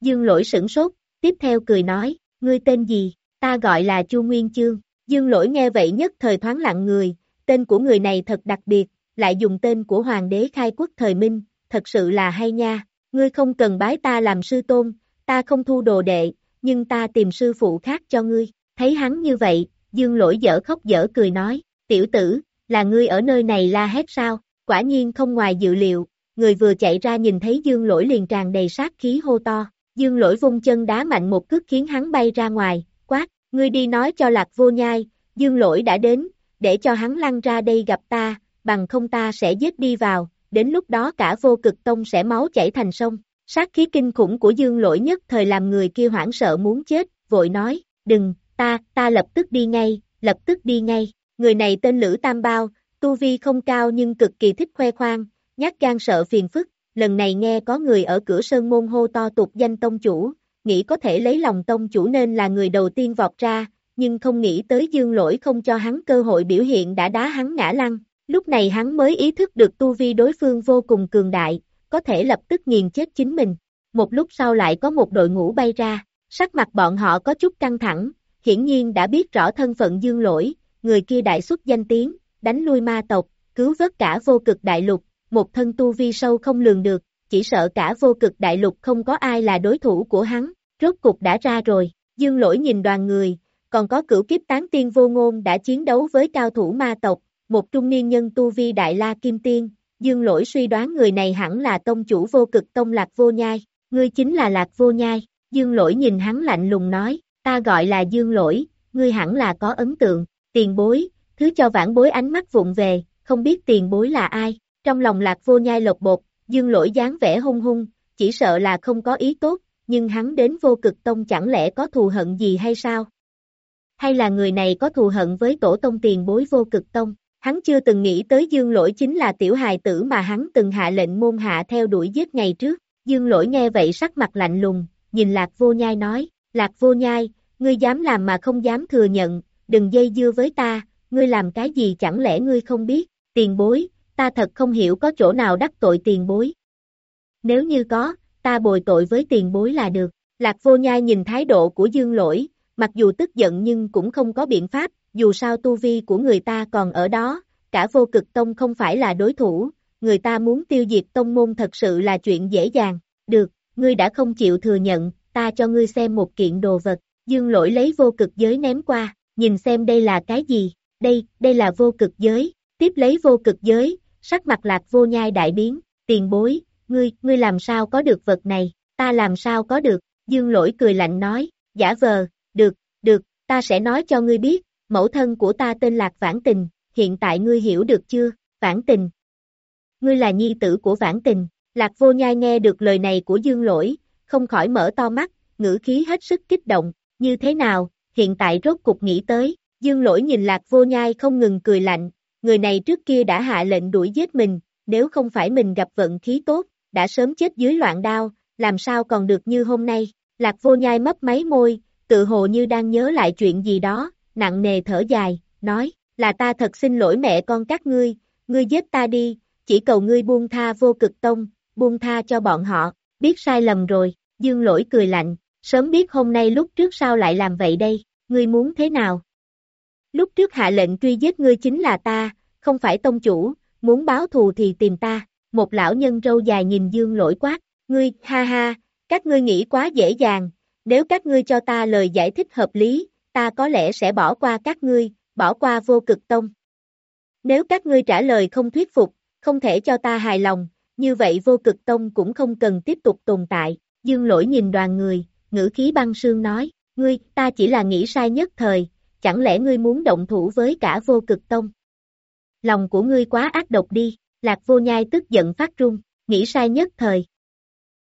Dương lỗi sửng sốt, tiếp theo cười nói, ngươi tên gì, ta gọi là Chu Nguyên Chương. Dương lỗi nghe vậy nhất thời thoáng lặng người, tên của người này thật đặc biệt, lại dùng tên của hoàng đế khai quốc thời minh, thật sự là hay nha, ngươi không cần bái ta làm sư tôn, ta không thu đồ đệ, nhưng ta tìm sư phụ khác cho ngươi, thấy hắn như vậy, dương lỗi dở khóc dở cười nói, tiểu tử, là ngươi ở nơi này la hét sao, quả nhiên không ngoài dự liệu, người vừa chạy ra nhìn thấy dương lỗi liền tràn đầy sát khí hô to, dương lỗi vung chân đá mạnh một cước khiến hắn bay ra ngoài, quát, ngươi đi nói cho lạc vô nhai, dương lỗi đã đến, để cho hắn lăn ra đây gặp ta, bằng không ta sẽ giết đi vào, đến lúc đó cả vô cực tông sẽ máu chảy thành sông. Sát khí kinh khủng của dương lỗi nhất thời làm người kia hoảng sợ muốn chết, vội nói, đừng, ta, ta lập tức đi ngay, lập tức đi ngay. Người này tên Lữ Tam Bao, tu vi không cao nhưng cực kỳ thích khoe khoang, nhát gan sợ phiền phức, lần này nghe có người ở cửa sơn môn hô to tục danh tông chủ, nghĩ có thể lấy lòng tông chủ nên là người đầu tiên vọt ra, nhưng không nghĩ tới dương lỗi không cho hắn cơ hội biểu hiện đã đá hắn ngã lăn, Lúc này hắn mới ý thức được tu vi đối phương vô cùng cường đại, có thể lập tức nghiền chết chính mình. Một lúc sau lại có một đội ngũ bay ra, sắc mặt bọn họ có chút căng thẳng, hiển nhiên đã biết rõ thân phận dương lỗi, người kia đại xuất danh tiếng, đánh lui ma tộc, cứu vớt cả vô cực đại lục, một thân tu vi sâu không lường được, chỉ sợ cả vô cực đại lục không có ai là đối thủ của hắn, rốt cục đã ra rồi, dương lỗi nhìn đoàn người, còn có cửu kiếp tán tiên vô ngôn đã chiến đấu với cao thủ ma tộc, một trung niên nhân tu vi đại la kim tiên, dương lỗi suy đoán người này hẳn là tông chủ vô cực tông lạc vô nhai, ngươi chính là lạc vô nhai, dương lỗi nhìn hắn lạnh lùng nói, ta gọi là dương lỗi, ngươi hẳn là có ấn tượng, tiền bối, thứ cho vãn bối ánh mắt vụng về, không biết tiền bối là ai, trong lòng lạc vô nhai lột bột, dương lỗi dáng vẻ hung hung, chỉ sợ là không có ý tốt, nhưng hắn đến vô cực tông chẳng lẽ có thù hận gì hay sao? Hay là người này có thù hận với tổ tông tiền bối vô cực tông? Hắn chưa từng nghĩ tới dương lỗi chính là tiểu hài tử mà hắn từng hạ lệnh môn hạ theo đuổi giết ngày trước. Dương lỗi nghe vậy sắc mặt lạnh lùng, nhìn lạc vô nhai nói, lạc vô nhai, ngươi dám làm mà không dám thừa nhận, đừng dây dưa với ta, ngươi làm cái gì chẳng lẽ ngươi không biết, tiền bối, ta thật không hiểu có chỗ nào đắc tội tiền bối. Nếu như có, ta bồi tội với tiền bối là được. Lạc vô nhai nhìn thái độ của dương lỗi, mặc dù tức giận nhưng cũng không có biện pháp, dù sao tu vi của người ta còn ở đó, cả vô cực tông không phải là đối thủ, người ta muốn tiêu diệt tông môn thật sự là chuyện dễ dàng, được, ngươi đã không chịu thừa nhận, ta cho ngươi xem một kiện đồ vật, dương lỗi lấy vô cực giới ném qua, nhìn xem đây là cái gì, đây, đây là vô cực giới, tiếp lấy vô cực giới, sắc mặt lạc vô nhai đại biến, tiền bối, ngươi, ngươi làm sao có được vật này, ta làm sao có được, dương lỗi cười lạnh nói, giả vờ, được, được, ta sẽ nói cho ngươi biết, mẫu thân của ta tên Lạc Vãn Tình, hiện tại ngươi hiểu được chưa, Vãn Tình. Ngươi là nhi tử của Vãn Tình, Lạc vô nhai nghe được lời này của dương lỗi, không khỏi mở to mắt, ngữ khí hết sức kích động, như thế nào, hiện tại rốt cục nghĩ tới, dương lỗi nhìn lạc vô nhai không ngừng cười lạnh, người này trước kia đã hạ lệnh đuổi giết mình, nếu không phải mình gặp vận khí tốt, đã sớm chết dưới loạn đao, làm sao còn được như hôm nay, lạc vô nhai mấp máy môi, tự hồ như đang nhớ lại chuyện gì đó, nặng nề thở dài, nói, là ta thật xin lỗi mẹ con các ngươi, ngươi giết ta đi, chỉ cầu ngươi buông tha vô cực tông, buông tha cho bọn họ, biết sai lầm rồi, dương lỗi cười lạnh, sớm biết hôm nay lúc trước sao lại làm vậy đây, ngươi muốn thế nào? Lúc trước hạ lệnh truy giết ngươi chính là ta, không phải tông chủ, muốn báo thù thì tìm ta, một lão nhân râu dài nhìn dương lỗi quát, ngươi, ha ha, các ngươi nghĩ quá dễ dàng, nếu các ngươi cho ta lời giải thích hợp lý, ta có lẽ sẽ bỏ qua các ngươi, bỏ qua vô cực tông. Nếu các ngươi trả lời không thuyết phục, không thể cho ta hài lòng, như vậy vô cực tông cũng không cần tiếp tục tồn tại. Dương lỗi nhìn đoàn người, ngữ khí băng sương nói, ngươi, ta chỉ là nghĩ sai nhất thời, chẳng lẽ ngươi muốn động thủ với cả vô cực tông? Lòng của ngươi quá ác độc đi, lạc vô nhai tức giận phát trung, nghĩ sai nhất thời.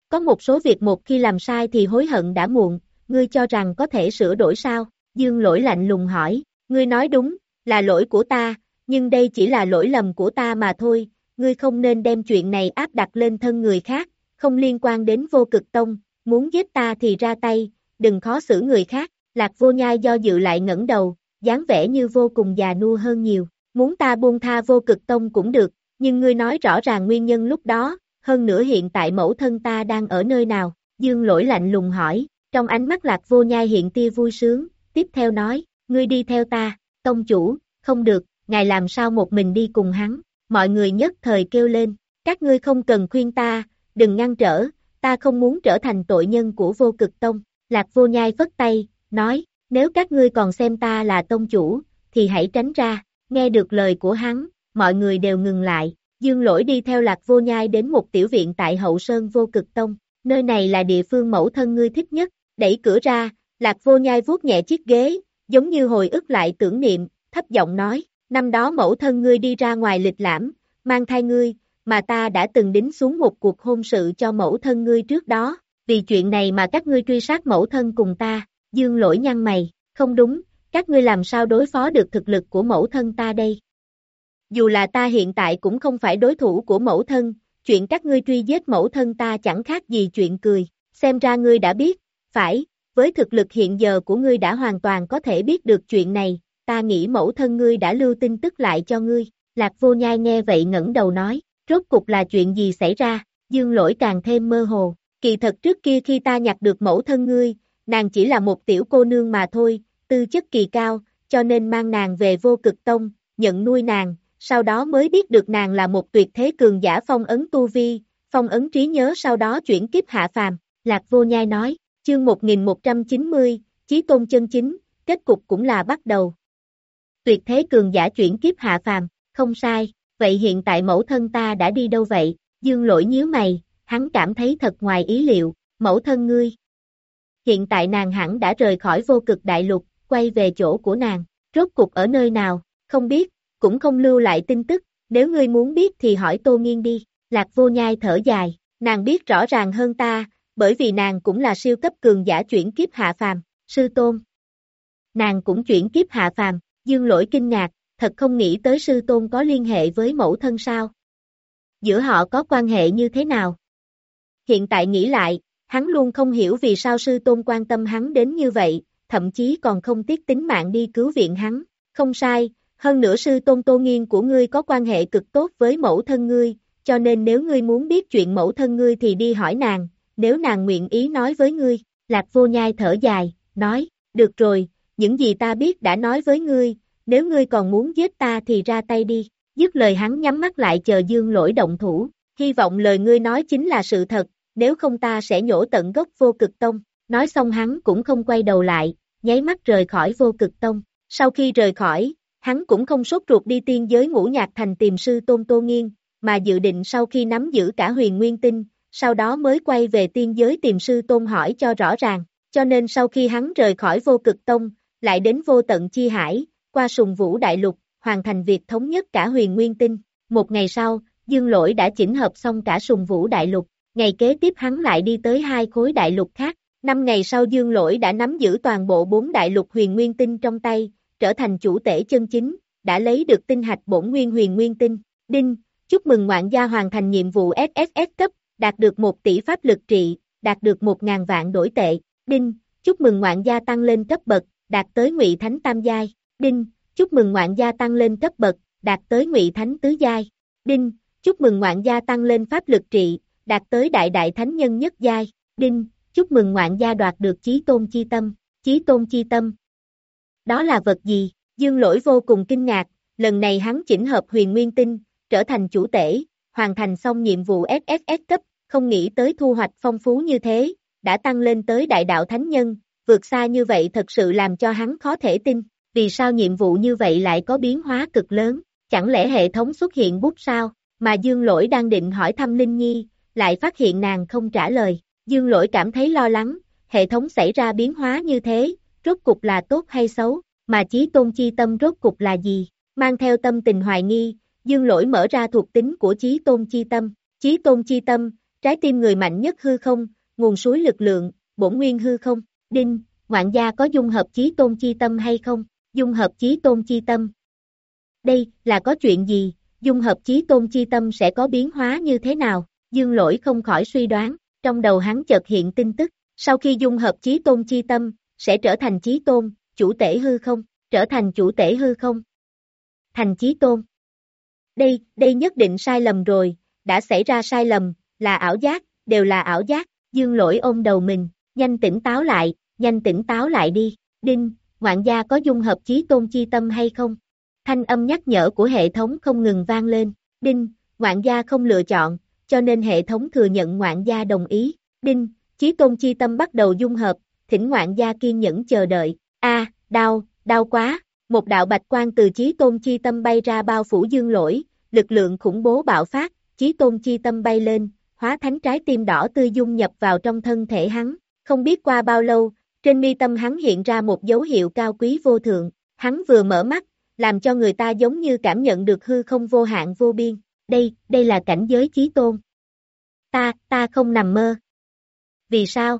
Có một số việc một khi làm sai thì hối hận đã muộn, ngươi cho rằng có thể sửa đổi sao? Dương lỗi lạnh lùng hỏi, ngươi nói đúng, là lỗi của ta, nhưng đây chỉ là lỗi lầm của ta mà thôi, ngươi không nên đem chuyện này áp đặt lên thân người khác, không liên quan đến vô cực tông, muốn giết ta thì ra tay, đừng khó xử người khác, lạc vô nhai do dự lại ngẩng đầu, dáng vẻ như vô cùng già nua hơn nhiều, muốn ta buông tha vô cực tông cũng được, nhưng ngươi nói rõ ràng nguyên nhân lúc đó, hơn nữa hiện tại mẫu thân ta đang ở nơi nào, dương lỗi lạnh lùng hỏi, trong ánh mắt lạc vô nhai hiện tia vui sướng, tiếp theo nói, ngươi đi theo ta, tông chủ, không được, ngài làm sao một mình đi cùng hắn, mọi người nhất thời kêu lên, các ngươi không cần khuyên ta, đừng ngăn trở, ta không muốn trở thành tội nhân của vô cực tông, lạc vô nhai phất tay, nói, nếu các ngươi còn xem ta là tông chủ, thì hãy tránh ra, nghe được lời của hắn, mọi người đều ngừng lại, dương lỗi đi theo lạc vô nhai đến một tiểu viện tại hậu sơn vô cực tông, nơi này là địa phương mẫu thân ngươi thích nhất, đẩy cửa ra, lạc vô nhai vuốt nhẹ chiếc ghế, giống như hồi ức lại tưởng niệm, thấp giọng nói, năm đó mẫu thân ngươi đi ra ngoài lịch lãm, mang thai ngươi, mà ta đã từng đính xuống một cuộc hôn sự cho mẫu thân ngươi trước đó, vì chuyện này mà các ngươi truy sát mẫu thân cùng ta, dương lỗi nhăn mày, không đúng, các ngươi làm sao đối phó được thực lực của mẫu thân ta đây? Dù là ta hiện tại cũng không phải đối thủ của mẫu thân, chuyện các ngươi truy giết mẫu thân ta chẳng khác gì chuyện cười, xem ra ngươi đã biết, phải, với thực lực hiện giờ của ngươi đã hoàn toàn có thể biết được chuyện này, ta nghĩ mẫu thân ngươi đã lưu tin tức lại cho ngươi, lạc vô nhai nghe vậy ngẩng đầu nói, rốt cục là chuyện gì xảy ra, dương lỗi càng thêm mơ hồ, kỳ thật trước kia khi ta nhặt được mẫu thân ngươi, nàng chỉ là một tiểu cô nương mà thôi, tư chất kỳ cao, cho nên mang nàng về vô cực tông, nhận nuôi nàng, sau đó mới biết được nàng là một tuyệt thế cường giả phong ấn tu vi, phong ấn trí nhớ sau đó chuyển kiếp hạ phàm, lạc vô nhai nói, chương 1190, Chí Tôn chân chính, kết cục cũng là bắt đầu. Tuyệt thế cường giả chuyển kiếp hạ phàm, không sai, vậy hiện tại mẫu thân ta đã đi đâu vậy? Dương lỗi nhíu mày, hắn cảm thấy thật ngoài ý liệu, mẫu thân ngươi. Hiện tại nàng hẳn đã rời khỏi vô cực đại lục, quay về chỗ của nàng, rốt cục ở nơi nào, không biết, cũng không lưu lại tin tức, nếu ngươi muốn biết thì hỏi Tô Nghiên đi, Lạc vô nhai thở dài, nàng biết rõ ràng hơn ta, bởi vì nàng cũng là siêu cấp cường giả chuyển kiếp hạ phàm, sư tôn. Nàng cũng chuyển kiếp hạ phàm, dương lỗi kinh ngạc, thật không nghĩ tới sư tôn có liên hệ với mẫu thân sao. Giữa họ có quan hệ như thế nào? Hiện tại nghĩ lại, hắn luôn không hiểu vì sao sư tôn quan tâm hắn đến như vậy, thậm chí còn không tiếc tính mạng đi cứu viện hắn. Không sai, hơn nữa sư tôn tô nghiên của ngươi có quan hệ cực tốt với mẫu thân ngươi, cho nên nếu ngươi muốn biết chuyện mẫu thân ngươi thì đi hỏi nàng, nếu nàng nguyện ý nói với ngươi, lạc vô nhai thở dài, nói, được rồi, những gì ta biết đã nói với ngươi, nếu ngươi còn muốn giết ta thì ra tay đi, dứt lời hắn nhắm mắt lại chờ dương lỗi động thủ, hy vọng lời ngươi nói chính là sự thật, nếu không ta sẽ nhổ tận gốc vô cực tông, nói xong hắn cũng không quay đầu lại, nháy mắt rời khỏi vô cực tông, sau khi rời khỏi, hắn cũng không sốt ruột đi tiên giới ngũ nhạc thành tìm sư tôn tô nghiên, mà dự định sau khi nắm giữ cả huyền nguyên tinh, sau đó mới quay về tiên giới tìm sư tôn hỏi cho rõ ràng, cho nên sau khi hắn rời khỏi vô cực tông, lại đến vô tận chi hải, qua sùng vũ đại lục, hoàn thành việc thống nhất cả huyền nguyên tinh. Một ngày sau, dương lỗi đã chỉnh hợp xong cả sùng vũ đại lục, ngày kế tiếp hắn lại đi tới hai khối đại lục khác, năm ngày sau dương lỗi đã nắm giữ toàn bộ bốn đại lục huyền nguyên tinh trong tay, trở thành chủ tể chân chính, đã lấy được tinh hạch bổn nguyên huyền nguyên tinh, đinh, chúc mừng ngoạn gia hoàn thành nhiệm vụ SSS cấp, đạt được 1 tỷ pháp lực trị, đạt được 1.000 vạn đổi tệ, đinh, chúc mừng ngoạn gia tăng lên cấp bậc, đạt tới ngụy thánh tam giai, đinh, chúc mừng ngoạn gia tăng lên cấp bậc, đạt tới ngụy thánh tứ giai, đinh, chúc mừng ngoạn gia tăng lên pháp lực trị, đạt tới đại đại thánh nhân nhất giai, đinh, chúc mừng ngoạn gia đoạt được chí tôn chi tâm, chí tôn chi tâm. Đó là vật gì? Dương lỗi vô cùng kinh ngạc, lần này hắn chỉnh hợp huyền nguyên tinh, trở thành chủ tể, hoàn thành xong nhiệm vụ SSS cấp, không nghĩ tới thu hoạch phong phú như thế, đã tăng lên tới đại đạo thánh nhân, vượt xa như vậy thật sự làm cho hắn khó thể tin, vì sao nhiệm vụ như vậy lại có biến hóa cực lớn, chẳng lẽ hệ thống xuất hiện bút sao, mà Dương Lỗi đang định hỏi thăm Linh Nhi, lại phát hiện nàng không trả lời, Dương Lỗi cảm thấy lo lắng, hệ thống xảy ra biến hóa như thế, rốt cục là tốt hay xấu, mà chí tôn chi tâm rốt cục là gì, mang theo tâm tình hoài nghi, Dương Lỗi mở ra thuộc tính của chí tôn chi tâm, chí tôn chi tâm, trái tim người mạnh nhất hư không, nguồn suối lực lượng, bổn nguyên hư không, đinh, ngoạn gia có dung hợp chí tôn chi tâm hay không, dung hợp chí tôn chi tâm. Đây, là có chuyện gì, dung hợp chí tôn chi tâm sẽ có biến hóa như thế nào, dương lỗi không khỏi suy đoán, trong đầu hắn chợt hiện tin tức, sau khi dung hợp chí tôn chi tâm, sẽ trở thành chí tôn, chủ tể hư không, trở thành chủ tể hư không, thành chí tôn. Đây, đây nhất định sai lầm rồi, đã xảy ra sai lầm, là ảo giác, đều là ảo giác, dương lỗi ôm đầu mình, nhanh tỉnh táo lại, nhanh tỉnh táo lại đi, đinh, ngoạn gia có dung hợp chí tôn chi tâm hay không? Thanh âm nhắc nhở của hệ thống không ngừng vang lên, đinh, ngoạn gia không lựa chọn, cho nên hệ thống thừa nhận ngoạn gia đồng ý, đinh, chí tôn chi tâm bắt đầu dung hợp, thỉnh ngoạn gia kiên nhẫn chờ đợi, a đau, đau quá, một đạo bạch quan từ chí tôn chi tâm bay ra bao phủ dương lỗi, lực lượng khủng bố bạo phát, chí tôn chi tâm bay lên, hóa thánh trái tim đỏ tươi dung nhập vào trong thân thể hắn, không biết qua bao lâu, trên mi tâm hắn hiện ra một dấu hiệu cao quý vô thượng, hắn vừa mở mắt, làm cho người ta giống như cảm nhận được hư không vô hạn vô biên, đây, đây là cảnh giới chí tôn. Ta, ta không nằm mơ. Vì sao?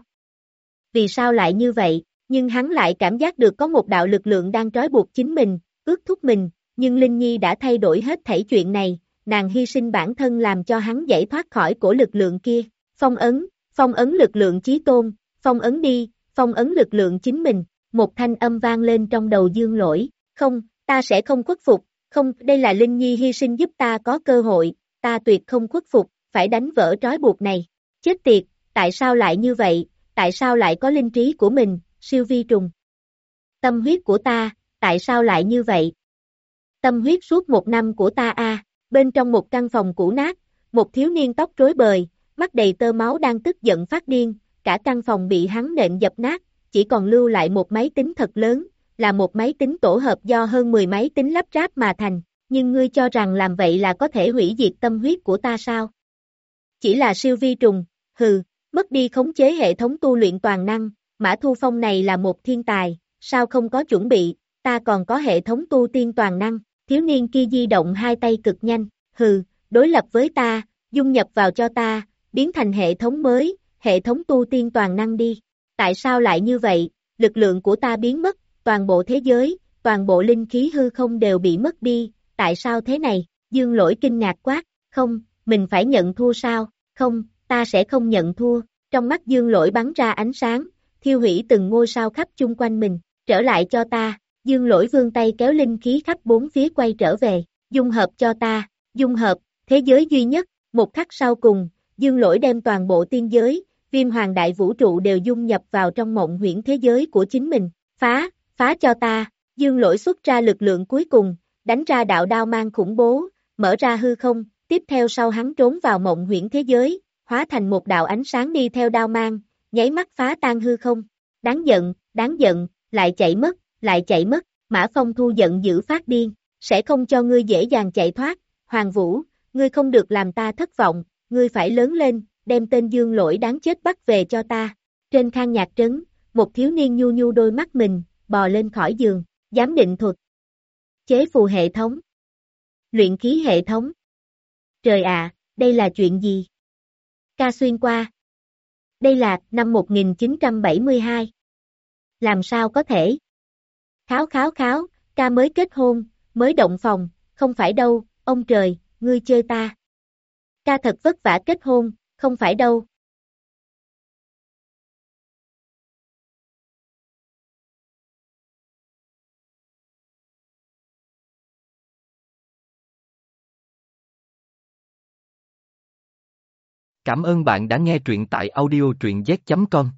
Vì sao lại như vậy, nhưng hắn lại cảm giác được có một đạo lực lượng đang trói buộc chính mình, ước thúc mình, nhưng Linh Nhi đã thay đổi hết thảy chuyện này, nàng hy sinh bản thân làm cho hắn giải thoát khỏi của lực lượng kia, phong ấn, phong ấn lực lượng chí tôn, phong ấn đi, phong ấn lực lượng chính mình, một thanh âm vang lên trong đầu dương lỗi, không, ta sẽ không khuất phục, không, đây là Linh Nhi hy sinh giúp ta có cơ hội, ta tuyệt không khuất phục, phải đánh vỡ trói buộc này, chết tiệt, tại sao lại như vậy, tại sao lại có linh trí của mình, siêu vi trùng. Tâm huyết của ta, tại sao lại như vậy? Tâm huyết suốt một năm của ta a bên trong một căn phòng cũ nát, một thiếu niên tóc rối bời, mắt đầy tơ máu đang tức giận phát điên, cả căn phòng bị hắn nện dập nát, chỉ còn lưu lại một máy tính thật lớn, là một máy tính tổ hợp do hơn 10 máy tính lắp ráp mà thành, nhưng ngươi cho rằng làm vậy là có thể hủy diệt tâm huyết của ta sao? Chỉ là siêu vi trùng, hừ, mất đi khống chế hệ thống tu luyện toàn năng, Mã Thu Phong này là một thiên tài, sao không có chuẩn bị, ta còn có hệ thống tu tiên toàn năng, thiếu niên kia di động hai tay cực nhanh, hừ, đối lập với ta, dung nhập vào cho ta, biến thành hệ thống mới, hệ thống tu tiên toàn năng đi. Tại sao lại như vậy, lực lượng của ta biến mất, toàn bộ thế giới, toàn bộ linh khí hư không đều bị mất đi, tại sao thế này, dương lỗi kinh ngạc quát, không, mình phải nhận thua sao, không, ta sẽ không nhận thua, trong mắt dương lỗi bắn ra ánh sáng, thiêu hủy từng ngôi sao khắp chung quanh mình, trở lại cho ta, dương lỗi vương tay kéo linh khí khắp bốn phía quay trở về, dung hợp cho ta, dung hợp, thế giới duy nhất, một khắc sau cùng, dương lỗi đem toàn bộ tiên giới, viêm hoàng đại vũ trụ đều dung nhập vào trong mộng huyễn thế giới của chính mình, phá, phá cho ta, dương lỗi xuất ra lực lượng cuối cùng, đánh ra đạo đao mang khủng bố, mở ra hư không, tiếp theo sau hắn trốn vào mộng huyễn thế giới, hóa thành một đạo ánh sáng đi theo đao mang, nháy mắt phá tan hư không, đáng giận, đáng giận, lại chạy mất, lại chạy mất, Mã Phong Thu giận dữ phát điên, sẽ không cho ngươi dễ dàng chạy thoát, Hoàng Vũ, ngươi không được làm ta thất vọng, ngươi phải lớn lên, đem tên dương lỗi đáng chết bắt về cho ta. Trên khang nhạc trấn, một thiếu niên nhu nhu đôi mắt mình, bò lên khỏi giường, giám định thuật. Chế phù hệ thống. Luyện khí hệ thống. Trời ạ, đây là chuyện gì? Ca xuyên qua. Đây là năm 1972. Làm sao có thể? Kháo kháo kháo, ca mới kết hôn, mới động phòng, không phải đâu, ông trời, ngươi chơi ta. Ca thật vất vả kết hôn, không phải đâu. Cảm ơn bạn đã nghe truyện tại audio truyện z.com.